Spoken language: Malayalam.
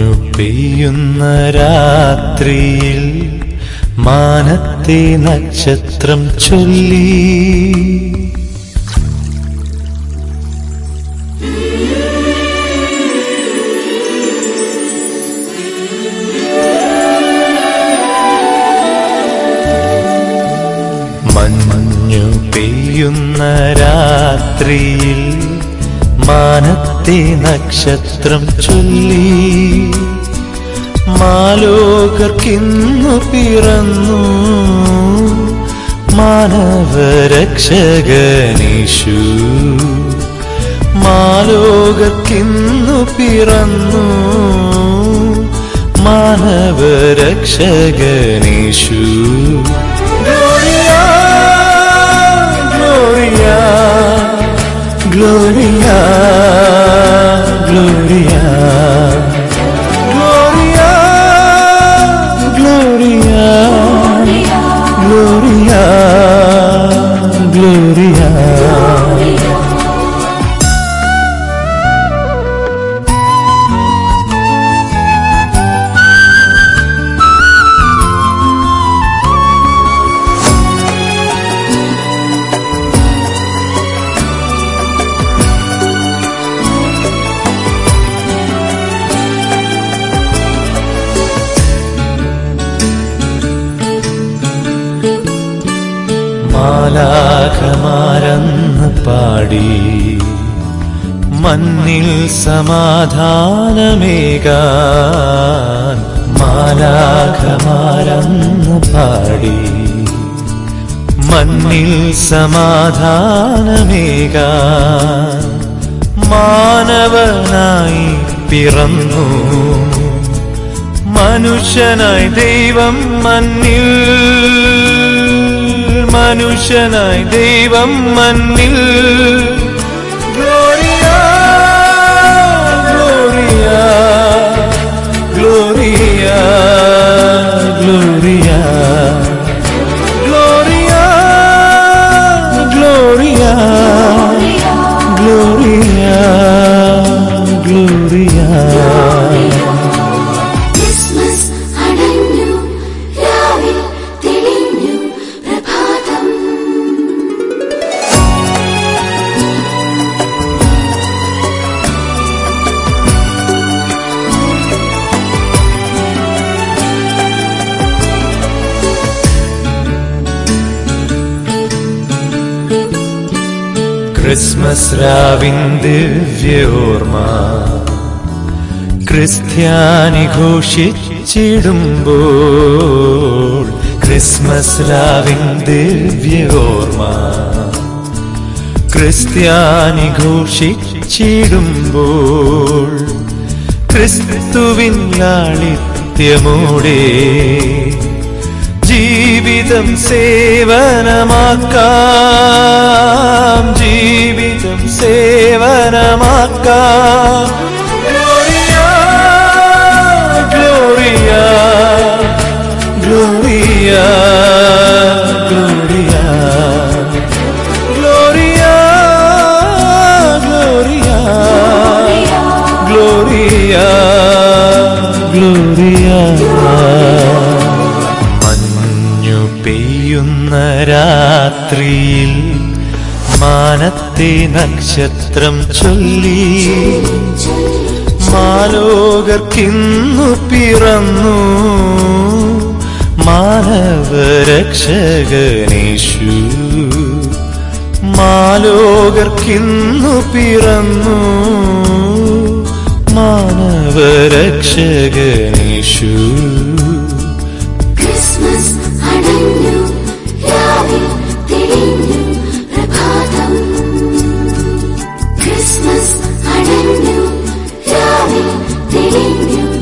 മഞ്ഞു പെയ്യുന്ന രാത്രിയിൽ മാനത്തെ നക്ഷത്രം ചൊല്ലി. മഞ്ഞു പെയ്യുന്ന രാത്രിയിൽ മാനത്തെ നക്ഷത്രം ചൊല്ലി മാലോകർക്കിന്നു പിറന്നു. മാനവരക്ഷകനീഷു മാലോകർക്കിന്നു പിറന്നു. മാനവരക്ഷകനീഷു ഗ്ലോറിയ Gloria, Glória മാലാഖമാരെന്ന് പാടി. മണ്ണിൽ സമാധാനമേകാൻ മാലാഖമാരന്ന് പാടി. മണ്ണിൽ സമാധാനമേകാൻ മാനവനായി പിറന്നു. മനുഷ്യനായി ദൈവം മണ്ണിൽ മനുഷ്യനായി ദൈവം മണ്ണിൽ ക്രിസ്മസ് രാവിൻ ദിവ്യോർമ്മ. ക്രിസ്ത്യാനി ഘോഷിച്ചിടുമ്പോൾ ക്രിസ്മസ് രാവിൻ ദിവ്യോർമ്മ. ക്രിസ്ത്യാനി ഘോഷിച്ചിടുമ്പോൾ ക്രിസ്തുവിൻ ലാളിത്യമൂടെ ജീവിതം സേവനമാക്കാം. ജീവിതം സേവനമാക്കാം. പെയ്യുന്ന രാത്രിയിൽ മാനത്തെ നക്ഷത്രം ചൊല്ലി മാലോകർക്കിന്നു പിറന്നു. മാനവ മാനവരക്ഷകനേശു മാലോകർക്കിന്നു പിറന്നു. മാനവരക്ഷകനേശു 力量